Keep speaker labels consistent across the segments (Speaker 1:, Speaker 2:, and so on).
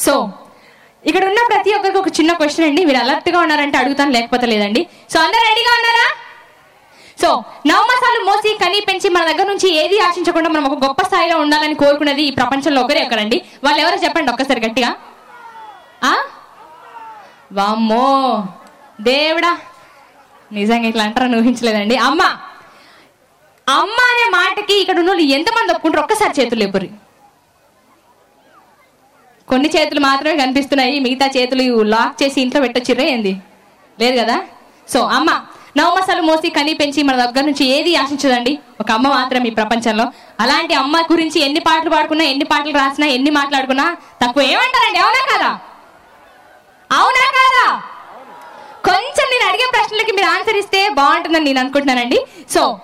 Speaker 1: So ఇక్కడ ఉన్న ప్రతి ఒక్కరికి ఒక చిన్న క్వశ్చన్ అండి. మీరు అలర్ట్గా ఉన్నారంటే అడుగుతాను లేకపోతే లేదండి. సో అందరు రెడీగా ఉన్నారా? సో నవమసాలు మోసి కని పెంచి మన దగ్గర నుంచి ఏది ఆశించకుండా మనం ఒక గొప్ప స్థాయిలో ఉండాలని కోరుకున్నది ఈ ప్రపంచంలో ఒకరే ఒకరండి వాళ్ళు ఎవరో చెప్పండి ఒక్కసారి గట్టిగా. ఆ? వామ్మో దేవుడా. నిజంగా ఇట్లా అంటారని ఊహించలేదండి. అమ్మ. అమ్మ అనే మాటకి ఇక్కడ ఉన్న వాళ్ళు ఎంతమంది ఒప్పుకుంటారు? ఒక్కసారి చేతులు లేపురి కొన్ని చేతులు మాత్రమే కనిపిస్తున్నాయి మిగతా చేతులు లాక్ చేసి ఇంట్లో పెట్టొచ్చిర్రే ఏంది? లేదు కదా? సో అమ్మ నవమసాలు మోసి కని పెంచి మన దగ్గర నుంచి ఏది ఆశించదండి? ఒక అమ్మ మాత్రం ఈ ప్రపంచంలో. అలాంటి అమ్మ గురించి ఎన్ని పాటలు పాడుకున్నా ఎన్ని పాటలు రాసినా ఎన్ని మాట్లాడుకున్నా తక్కువ ఏమంటారండి? అవునా కదా? అవునా కదా? కొంచెం నేను అడిగే ప్రశ్నలకి మీరు ఆన్సర్ ఇస్తే బాగుంటుందని నేను అనుకుంటున్నానండి. సో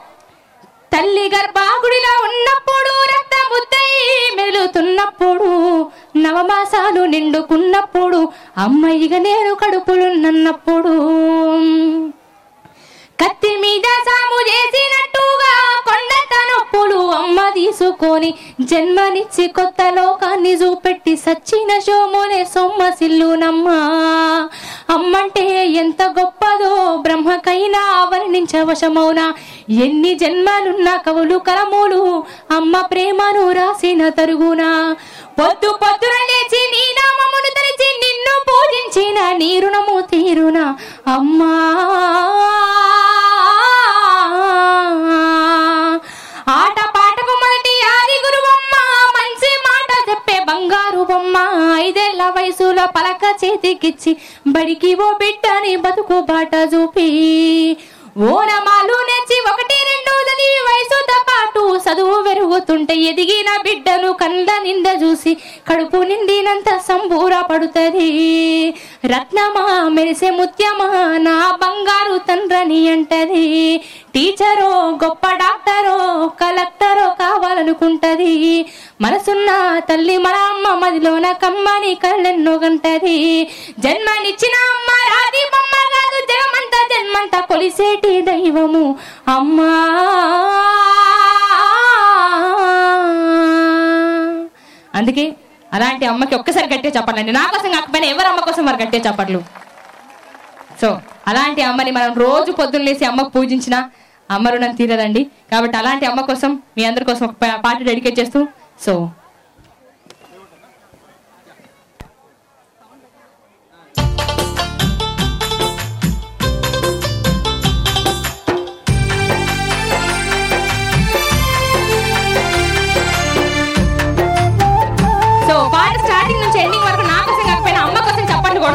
Speaker 1: తల్లి గర్భాగుడిలో ఉన్నప్పుడు రక్తముద్దై నవమాసాలు అమ్మాయిగా నేను కడుపులున్నప్పుడు కత్తి మీద సాము చేసినట్టుగా కొండంత నొప్పులు అమ్మ తీసుకొని జన్మనిచ్చి కొత్త లోకాన్ని చూపెట్టి సచ్చిన శోమునే సొమ్మసిల్లునమ్మా అమ్మంటే ఎంత గొప్పదో బ్రహ్మకైనా వర్ణించవశమౌనా ఎన్ని జన్మలున్న కవులు కలములు అమ్మ ప్రేమను రాసిన తరుగునా. పొద్దు పొద్దున లేచి నీ నామమును తలిచి నిన్ను పూజించిన నీ రుణము తీరునా. అమ్మా! ఆట పాటకు మొదటి ఆది గురువమ్మ మంచి మాట చెప్పే బంగారు బొమ్మ ఐదేళ్ళ వయసులో పలక చేతికిచ్చి బడికి ఓ బిడ్డని బతుకు బాట చూపి. ఓనమాలు నేర్చి ఒకటి రెండు చదివి చదువు పెరుగుతుంటే ఎదిగిన బిడ్డను కళ్ళ నింద చూసి కడుపు నిండినంత సంబూర పడుతుంది. రత్నమా మెరిసే ముత్యమా నా బంగారు తండ్రని అంటది. టీచరో గొప్ప డాక్టరో కలెక్టరో కావాలనుకుంటది. మనసున్న తల్లి మన అమ్మ మదిలోన కమ్మని కళ్ళెన్నో గంటది. జన్మనిచ్చిన అమ్మ రాది బొమ్మ కాదు జగమంతా జన్మంతా కొలిసేటి దైవము. అమ్మా! అందుకే అలాంటి అమ్మకి ఒక్కసారి గట్టిగా చెప్పాలండి. నా కోసం కాకపోయినా ఎవరు అమ్మ కోసం వారు గట్టిగా చెప్పట్లు సో అలాంటి అమ్మని మనం రోజు పొద్దున్న లేసి అమ్మకు పూజించిన అమ్మ రుణం తీరదండి. కాబట్టి అలాంటి అమ్మ కోసం మీ అందరి కోసం ఒక పాట డెడికేట్ చేస్తూ సో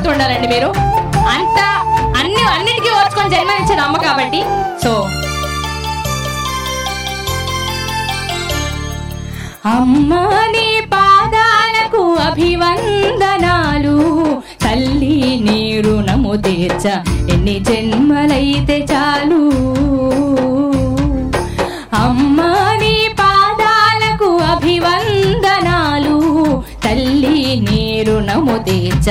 Speaker 1: చప్పట్లు ఉండాలండి మీరు. అంత అన్ని అన్నిటికీ ఓర్చుకొని జన్మనిచ్చేది అమ్మ కాబట్టి. సో అమ్మా నీ పాదాలకు అభివందనాలు తల్లి నీ రుణము తీర్చ ఎన్ని జన్మలైతే చాలు. తీర్చ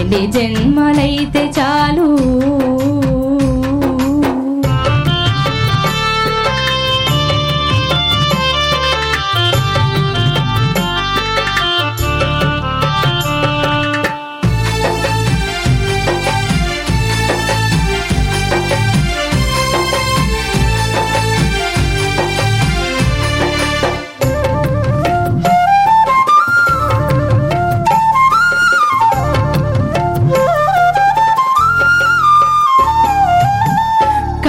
Speaker 1: ఎన్ని జన్మలైతే చాలు.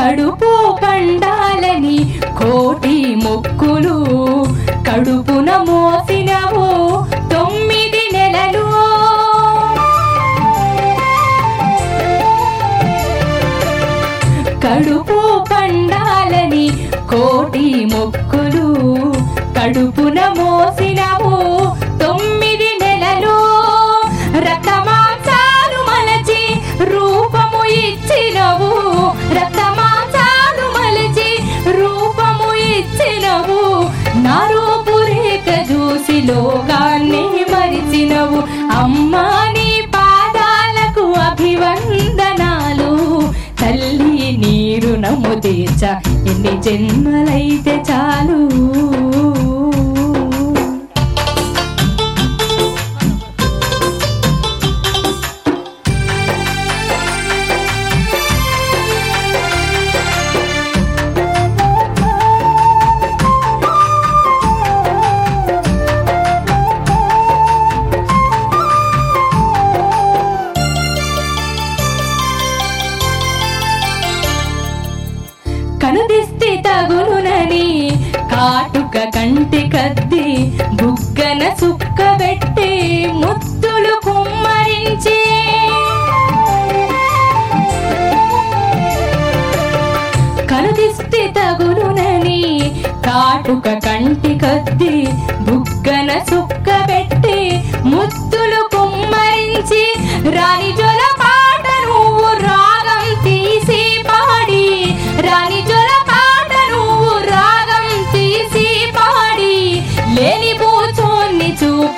Speaker 1: కడుపు పండాలని కోటి మొక్కులు. కడుపున మోసినవు తొమ్మిది నెలలు. కడుపు పండాలని కోటి మొక్కులు. కడుపున మోసినవు తొమ్మిది నెలలు. రక్తమాంసాలు మలచి రూపము ఇచ్చి ఎన్ని జన్మలైతే చాలు. కాటుక కంటి కద్ది బుగ్గన సుక్కబెట్టి ముత్తులు కుమ్మరించి. కనుదిష్టి తగులునని కాటుక కంటి కద్ది బుగ్గన సుక్కబెట్టి ముత్తులు కుమ్మరించి. రాణి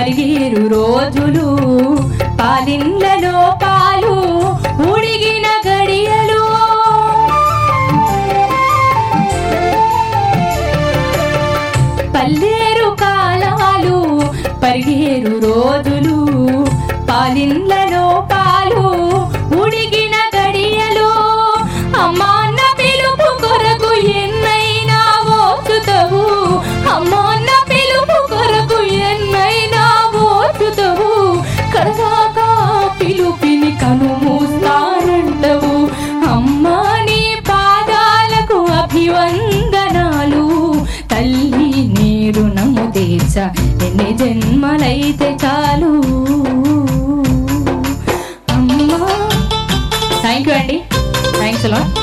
Speaker 1: పరిగేరు రోజులు పాలిండలో పాలిండ్లలో ఆశ. ఎన్ని జన్మలైతే చాలు. అమ్మా. థ్యాంక్ యూ అండి. థ్యాంక్స్ అలా